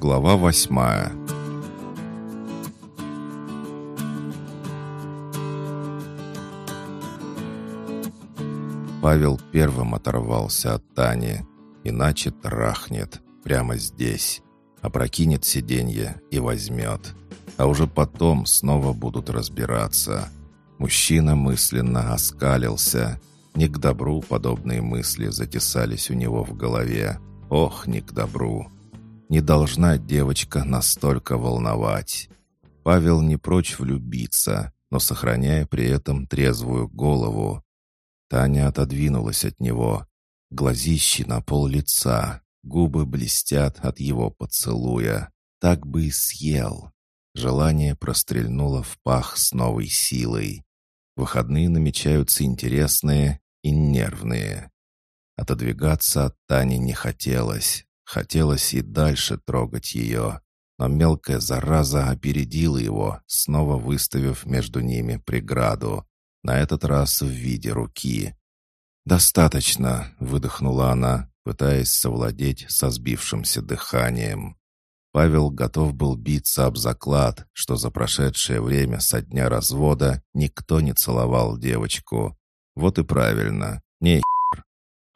Глава восьмая Павел первым оторвался от Тани, иначе трахнет прямо здесь, опрокинет сиденье и возьмет. А уже потом снова будут разбираться. Мужчина мысленно оскалился. Не к добру подобные мысли затесались у него в голове. Ох, не к добру. Не должна девочка настолько волновать. Павел не прочь влюбиться, но сохраняя при этом трезвую голову. Таня отодвинулась от него. Глазищи на пол лица, губы блестят от его поцелуя. Так бы и съел. Желание прострельнуло в пах с новой силой. Выходные намечаются интересные и нервные. Отодвигаться от Тани не хотелось. Хотелось и дальше трогать ее. Но мелкая зараза опередила его, снова выставив между ними преграду. На этот раз в виде руки. «Достаточно», — выдохнула она, пытаясь совладеть со сбившимся дыханием. Павел готов был биться об заклад, что за прошедшее время со дня развода никто не целовал девочку. Вот и правильно, не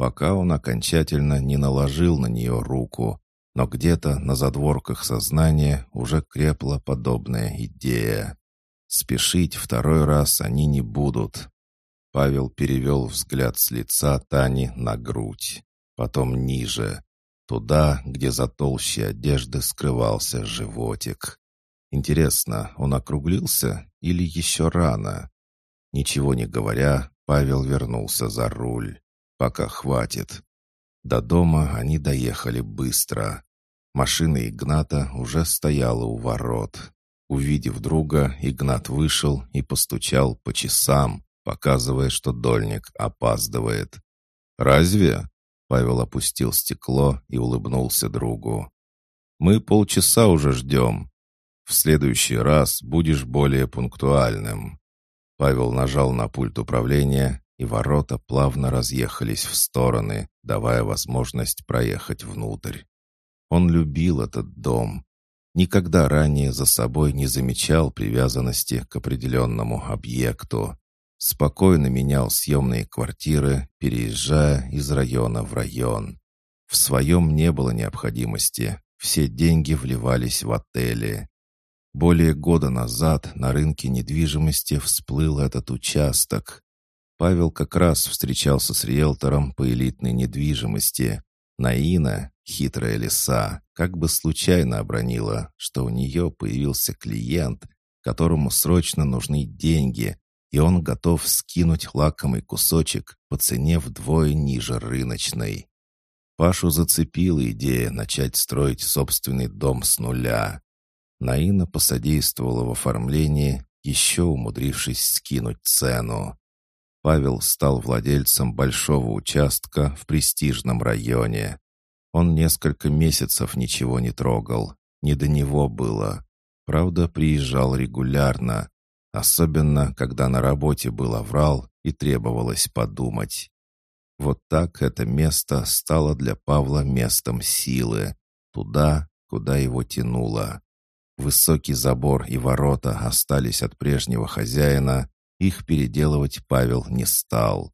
пока он окончательно не наложил на нее руку, но где-то на задворках сознания уже крепла подобная идея. Спешить второй раз они не будут. Павел перевел взгляд с лица Тани на грудь, потом ниже, туда, где за толщей одежды скрывался животик. Интересно, он округлился или еще рано? Ничего не говоря, Павел вернулся за руль. Пока хватит. До дома они доехали быстро. Машина Игната уже стояла у ворот. Увидев друга, Игнат вышел и постучал по часам, показывая, что дольник опаздывает. «Разве?» — Павел опустил стекло и улыбнулся другу. «Мы полчаса уже ждем. В следующий раз будешь более пунктуальным». Павел нажал на пульт управления, и ворота плавно разъехались в стороны, давая возможность проехать внутрь. Он любил этот дом. Никогда ранее за собой не замечал привязанности к определенному объекту. Спокойно менял съемные квартиры, переезжая из района в район. В своем не было необходимости, все деньги вливались в отели. Более года назад на рынке недвижимости всплыл этот участок, Павел как раз встречался с риэлтором по элитной недвижимости. Наина, хитрая лиса, как бы случайно обронила, что у нее появился клиент, которому срочно нужны деньги, и он готов скинуть лакомый кусочек по цене вдвое ниже рыночной. Пашу зацепила идея начать строить собственный дом с нуля. Наина посодействовала в оформлении, еще умудрившись скинуть цену. Павел стал владельцем большого участка в престижном районе. Он несколько месяцев ничего не трогал, не до него было. Правда, приезжал регулярно, особенно когда на работе был оврал и требовалось подумать. Вот так это место стало для Павла местом силы, туда, куда его тянуло. Высокий забор и ворота остались от прежнего хозяина, их переделывать Павел не стал.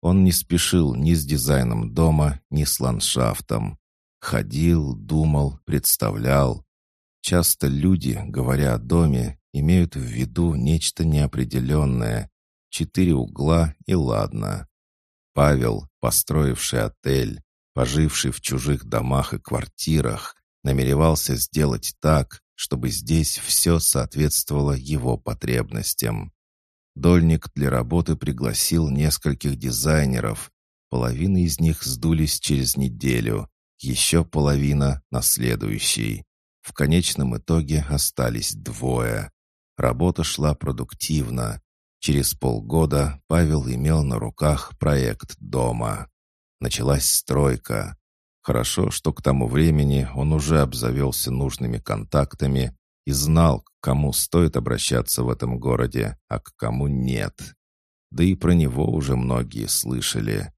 Он не спешил ни с дизайном дома, ни с ландшафтом. Ходил, думал, представлял. Часто люди, говоря о доме, имеют в виду нечто неопределенное. Четыре угла и ладно. Павел, построивший отель, поживший в чужих домах и квартирах, намеревался сделать так, чтобы здесь все соответствовало его потребностям. Дольник для работы пригласил нескольких дизайнеров. Половина из них сдулись через неделю, еще половина — на следующий. В конечном итоге остались двое. Работа шла продуктивно. Через полгода Павел имел на руках проект дома. Началась стройка. Хорошо, что к тому времени он уже обзавелся нужными контактами и знал, кому стоит обращаться в этом городе, а к кому нет. Да и про него уже многие слышали.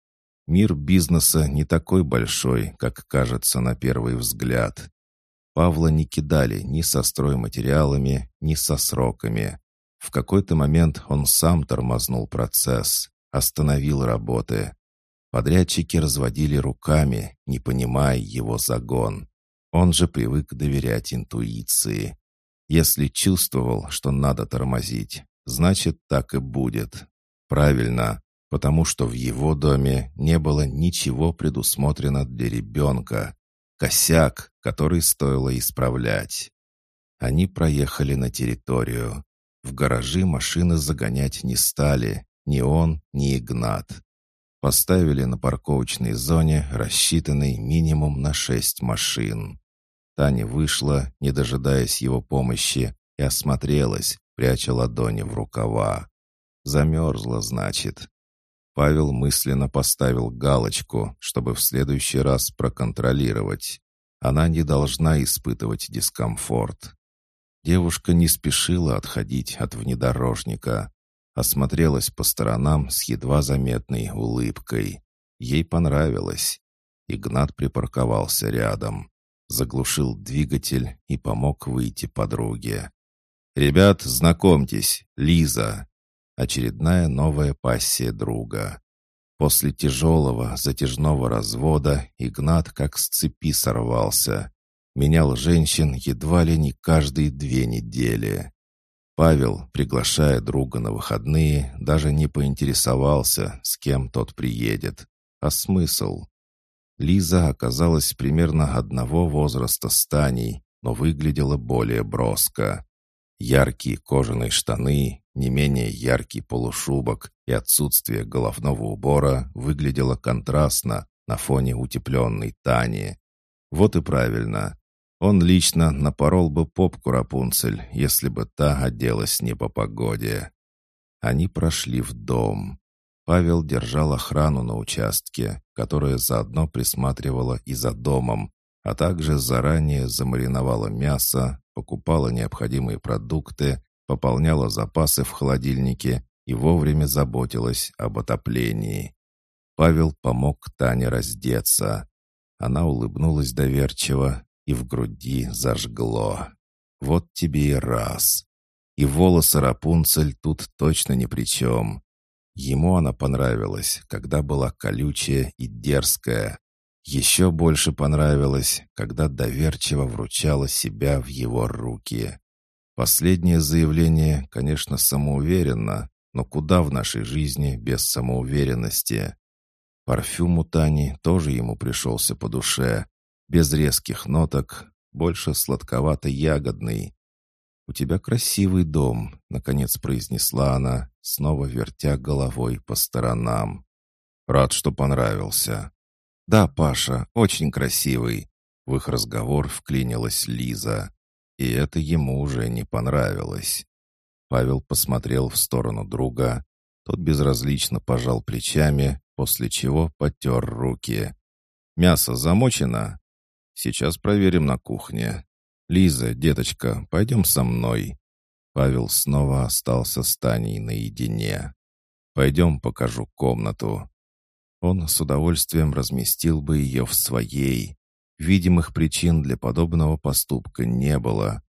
Мир бизнеса не такой большой, как кажется на первый взгляд. Павла не кидали ни со стройматериалами, ни со сроками. В какой-то момент он сам тормознул процесс, остановил работы. Подрядчики разводили руками, не понимая его загон. Он же привык доверять интуиции. Если чувствовал, что надо тормозить, значит, так и будет. Правильно, потому что в его доме не было ничего предусмотрено для ребенка. Косяк, который стоило исправлять. Они проехали на территорию. В гаражи машины загонять не стали, ни он, ни Игнат. Поставили на парковочной зоне, рассчитанной минимум на шесть машин. Таня вышла, не дожидаясь его помощи, и осмотрелась, пряча ладони в рукава. Замерзла, значит. Павел мысленно поставил галочку, чтобы в следующий раз проконтролировать. Она не должна испытывать дискомфорт. Девушка не спешила отходить от внедорожника. Осмотрелась по сторонам с едва заметной улыбкой. Ей понравилось. Игнат припарковался рядом. Заглушил двигатель и помог выйти подруге. «Ребят, знакомьтесь, Лиза!» Очередная новая пассия друга. После тяжелого, затяжного развода Игнат как с цепи сорвался. Менял женщин едва ли не каждые две недели. Павел, приглашая друга на выходные, даже не поинтересовался, с кем тот приедет. А смысл? Лиза оказалась примерно одного возраста с Таней, но выглядела более броско. Яркие кожаные штаны, не менее яркий полушубок и отсутствие головного убора выглядело контрастно на фоне утепленной Тани. Вот и правильно. Он лично напорол бы попку Рапунцель, если бы та оделась не по погоде. Они прошли в дом. Павел держал охрану на участке, которая заодно присматривала и за домом, а также заранее замариновала мясо, покупала необходимые продукты, пополняла запасы в холодильнике и вовремя заботилась об отоплении. Павел помог Тане раздеться. Она улыбнулась доверчиво, и в груди зажгло. Вот тебе и раз. И волосы Рапунцель тут точно ни при чем. Ему она понравилась, когда была колючая и дерзкая. Еще больше понравилось, когда доверчиво вручала себя в его руки. Последнее заявление, конечно, самоуверенно, но куда в нашей жизни без самоуверенности? Парфюм у Тани тоже ему пришелся по душе, без резких ноток, больше сладковато-ягодный. «У тебя красивый дом», — наконец произнесла она, снова вертя головой по сторонам. «Рад, что понравился». «Да, Паша, очень красивый», — в их разговор вклинилась Лиза. И это ему уже не понравилось. Павел посмотрел в сторону друга. Тот безразлично пожал плечами, после чего потер руки. «Мясо замочено?» Сейчас проверим на кухне. Лиза, деточка, пойдем со мной». Павел снова остался с Таней наедине. «Пойдем покажу комнату». Он с удовольствием разместил бы ее в своей. Видимых причин для подобного поступка не было.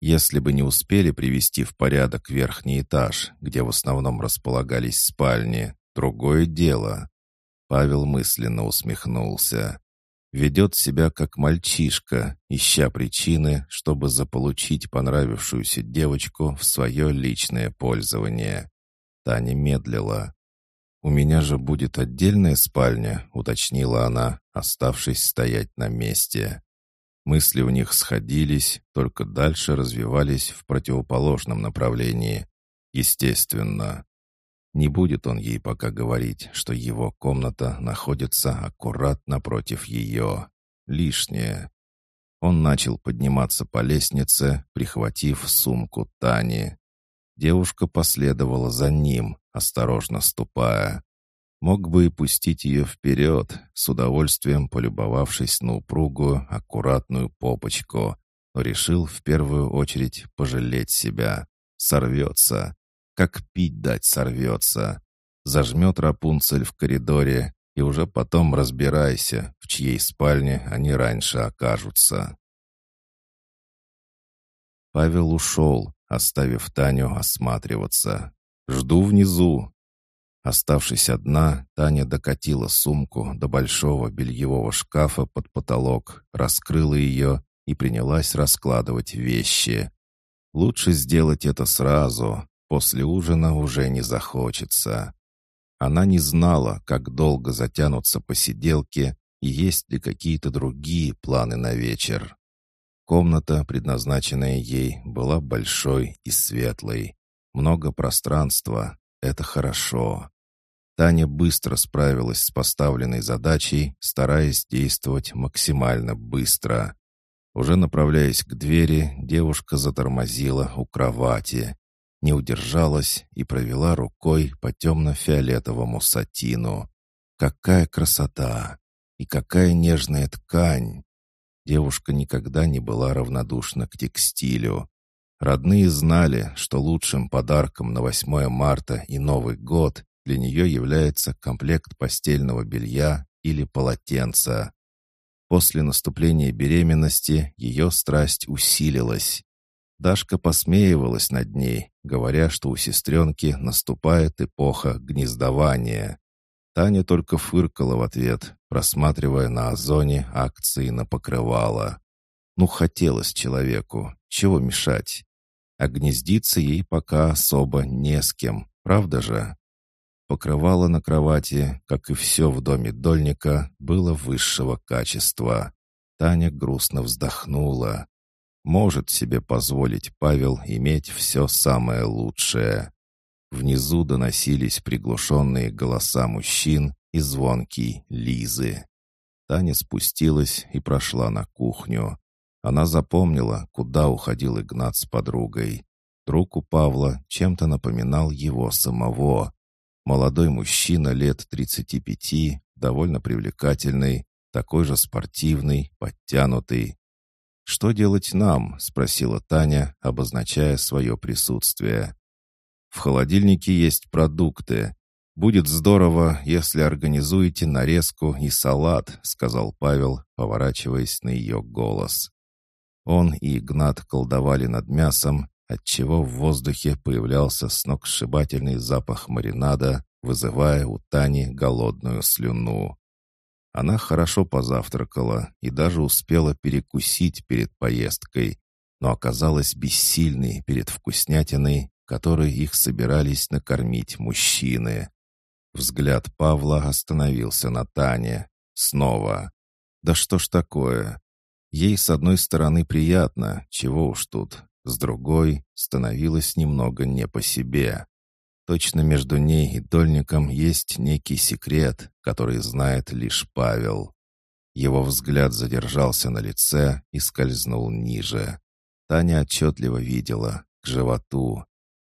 Если бы не успели привести в порядок верхний этаж, где в основном располагались спальни, другое дело. Павел мысленно усмехнулся ведет себя как мальчишка, ища причины, чтобы заполучить понравившуюся девочку в свое личное пользование. Таня медлила. «У меня же будет отдельная спальня», — уточнила она, оставшись стоять на месте. Мысли у них сходились, только дальше развивались в противоположном направлении. Естественно. Не будет он ей пока говорить, что его комната находится аккурат напротив ее. Лишнее. Он начал подниматься по лестнице, прихватив сумку Тани. Девушка последовала за ним, осторожно ступая. Мог бы и пустить ее вперед, с удовольствием полюбовавшись на упругую, аккуратную попочку, но решил в первую очередь пожалеть себя. Сорвется как пить дать сорвется. Зажмет Рапунцель в коридоре, и уже потом разбирайся, в чьей спальне они раньше окажутся. Павел ушел, оставив Таню осматриваться. «Жду внизу». Оставшись одна, Таня докатила сумку до большого бельевого шкафа под потолок, раскрыла ее и принялась раскладывать вещи. Лучше сделать это сразу, после ужина уже не захочется. Она не знала, как долго затянутся посиделки и есть ли какие-то другие планы на вечер. Комната, предназначенная ей, была большой и светлой. Много пространства — это хорошо. Таня быстро справилась с поставленной задачей, стараясь действовать максимально быстро. Уже направляясь к двери, девушка затормозила у кровати, не удержалась и провела рукой по темно-фиолетовому сатину. Какая красота! И какая нежная ткань! Девушка никогда не была равнодушна к текстилю. Родные знали, что лучшим подарком на 8 марта и Новый год для нее является комплект постельного белья или полотенца. После наступления беременности ее страсть усилилась. Дашка посмеивалась над ней, говоря, что у сестренки наступает эпоха гнездования. Таня только фыркала в ответ, просматривая на озоне акции на покрывало. Ну, хотелось человеку, чего мешать? А гнездиться ей пока особо не с кем, правда же? Покрывало на кровати, как и все в доме Дольника, было высшего качества. Таня грустно вздохнула. Может себе позволить Павел иметь все самое лучшее. Внизу доносились приглушенные голоса мужчин и звонкий Лизы. Таня спустилась и прошла на кухню. Она запомнила, куда уходил Игнат с подругой. Друг у Павла чем-то напоминал его самого. Молодой мужчина лет 35, довольно привлекательный, такой же спортивный, подтянутый. «Что делать нам?» — спросила Таня, обозначая свое присутствие. «В холодильнике есть продукты. Будет здорово, если организуете нарезку и салат», — сказал Павел, поворачиваясь на ее голос. Он и Игнат колдовали над мясом, отчего в воздухе появлялся сногсшибательный запах маринада, вызывая у Тани голодную слюну. Она хорошо позавтракала и даже успела перекусить перед поездкой, но оказалась бессильной перед вкуснятиной, которой их собирались накормить мужчины. Взгляд Павла остановился на Тане. Снова. «Да что ж такое? Ей, с одной стороны, приятно, чего уж тут, с другой становилось немного не по себе. Точно между ней и Дольником есть некий секрет, который знает лишь Павел. Его взгляд задержался на лице и скользнул ниже. Таня отчетливо видела, к животу.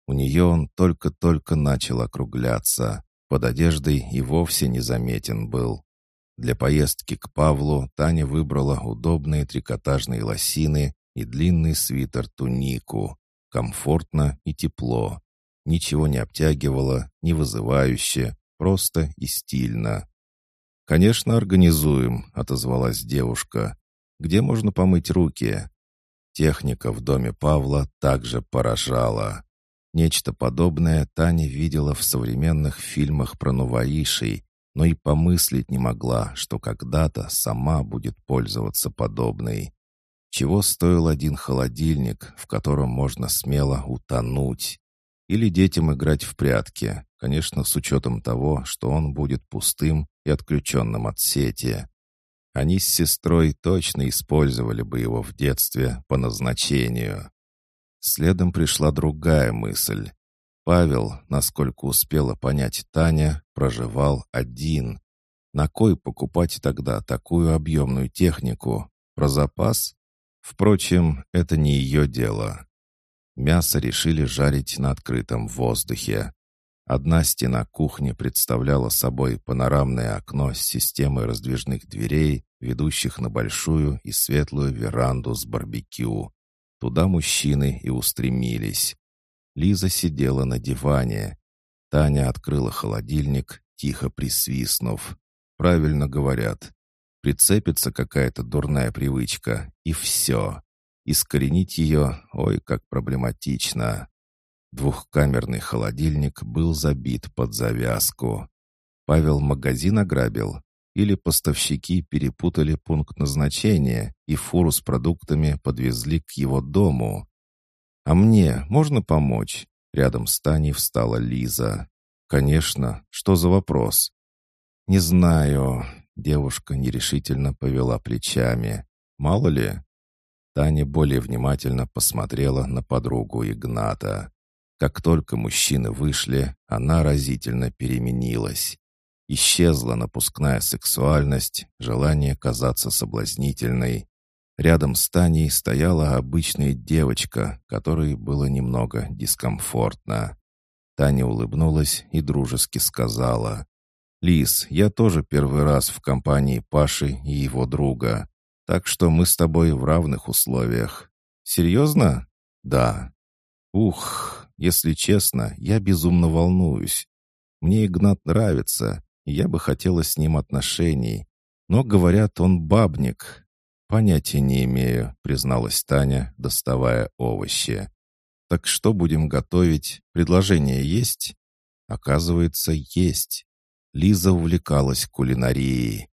У нее он только-только начал округляться. Под одеждой и вовсе незаметен был. Для поездки к Павлу Таня выбрала удобные трикотажные лосины и длинный свитер-тунику. Комфортно и тепло. Ничего не обтягивало, не вызывающе, просто и стильно. «Конечно, организуем», — отозвалась девушка. «Где можно помыть руки?» Техника в доме Павла также поражала. Нечто подобное Таня видела в современных фильмах про нуваишей, но и помыслить не могла, что когда-то сама будет пользоваться подобной. Чего стоил один холодильник, в котором можно смело утонуть? Или детям играть в прятки, конечно, с учетом того, что он будет пустым и отключенным от сети. Они с сестрой точно использовали бы его в детстве по назначению. Следом пришла другая мысль. Павел, насколько успела понять Таня, проживал один. На кой покупать тогда такую объемную технику? Про запас? Впрочем, это не ее дело. Мясо решили жарить на открытом воздухе. Одна стена кухни представляла собой панорамное окно с системой раздвижных дверей, ведущих на большую и светлую веранду с барбекю. Туда мужчины и устремились. Лиза сидела на диване. Таня открыла холодильник, тихо присвистнув. Правильно говорят. Прицепится какая-то дурная привычка, и все. Искоренить ее, ой, как проблематично. Двухкамерный холодильник был забит под завязку. Павел магазин ограбил? Или поставщики перепутали пункт назначения и фуру с продуктами подвезли к его дому? «А мне можно помочь?» Рядом с Таней встала Лиза. «Конечно. Что за вопрос?» «Не знаю». Девушка нерешительно повела плечами. «Мало ли?» Таня более внимательно посмотрела на подругу Игната. Как только мужчины вышли, она разительно переменилась. Исчезла напускная сексуальность, желание казаться соблазнительной. Рядом с Таней стояла обычная девочка, которой было немного дискомфортно. Таня улыбнулась и дружески сказала. «Лис, я тоже первый раз в компании Паши и его друга, так что мы с тобой в равных условиях. Серьезно?» «Да». «Ух, если честно, я безумно волнуюсь. Мне Игнат нравится, я бы хотела с ним отношений. Но, говорят, он бабник. Понятия не имею, призналась Таня, доставая овощи. Так что будем готовить? Предложение есть? Оказывается, есть. Лиза увлекалась кулинарией.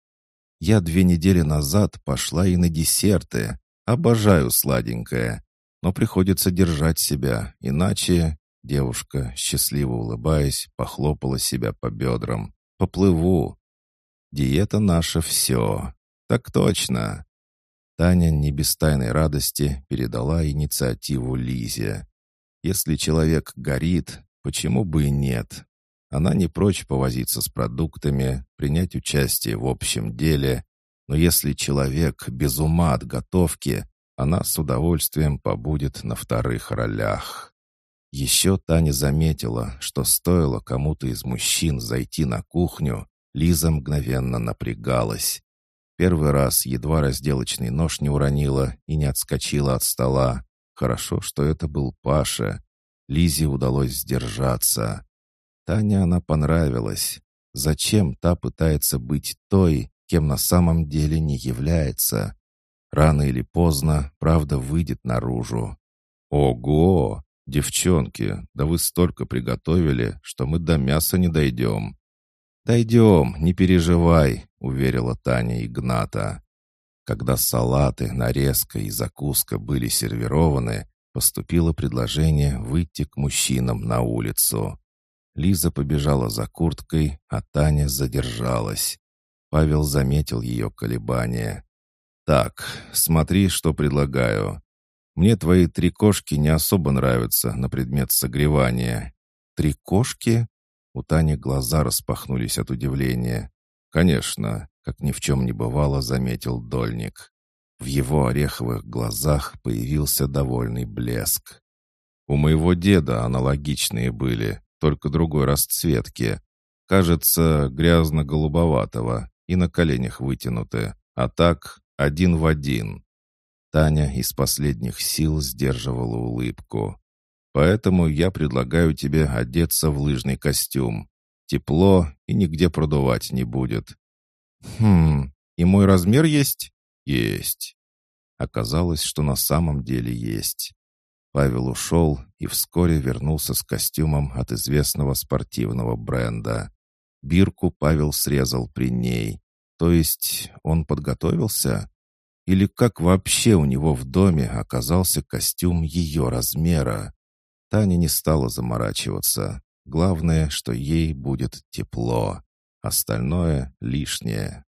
Я две недели назад пошла и на десерты. Обожаю сладенькое. Но приходится держать себя, иначе... Девушка, счастливо улыбаясь, похлопала себя по бедрам. Поплыву. Диета наша все. Так точно. Таня не без тайной радости передала инициативу Лизе. Если человек горит, почему бы и нет? Она не прочь повозиться с продуктами, принять участие в общем деле, но если человек без ума от готовки, она с удовольствием побудет на вторых ролях. Еще Таня заметила, что стоило кому-то из мужчин зайти на кухню, Лиза мгновенно напрягалась. Первый раз едва разделочный нож не уронила и не отскочила от стола. Хорошо, что это был Паша. Лизе удалось сдержаться. Таня она понравилась. Зачем та пытается быть той, кем на самом деле не является? Рано или поздно правда выйдет наружу. Ого! «Девчонки, да вы столько приготовили, что мы до мяса не дойдем». «Дойдем, не переживай», — уверила Таня Игната. Когда салаты, нарезка и закуска были сервированы, поступило предложение выйти к мужчинам на улицу. Лиза побежала за курткой, а Таня задержалась. Павел заметил ее колебания. «Так, смотри, что предлагаю. Мне твои три кошки не особо нравятся на предмет согревания». «Три кошки?» У Тани глаза распахнулись от удивления. «Конечно», — как ни в чем не бывало, заметил Дольник. В его ореховых глазах появился довольный блеск. «У моего деда аналогичные были, только другой расцветки. Кажется, грязно-голубоватого и на коленях вытянуты, а так один в один». Таня из последних сил сдерживала улыбку. «Поэтому я предлагаю тебе одеться в лыжный костюм. Тепло и нигде продувать не будет». «Хм, и мой размер есть?» «Есть». Оказалось, что на самом деле есть. Павел ушел и вскоре вернулся с костюмом от известного спортивного бренда. Бирку Павел срезал при ней. То есть он подготовился? Или как вообще у него в доме оказался костюм ее размера? Таня не стала заморачиваться. Главное, что ей будет тепло. Остальное лишнее.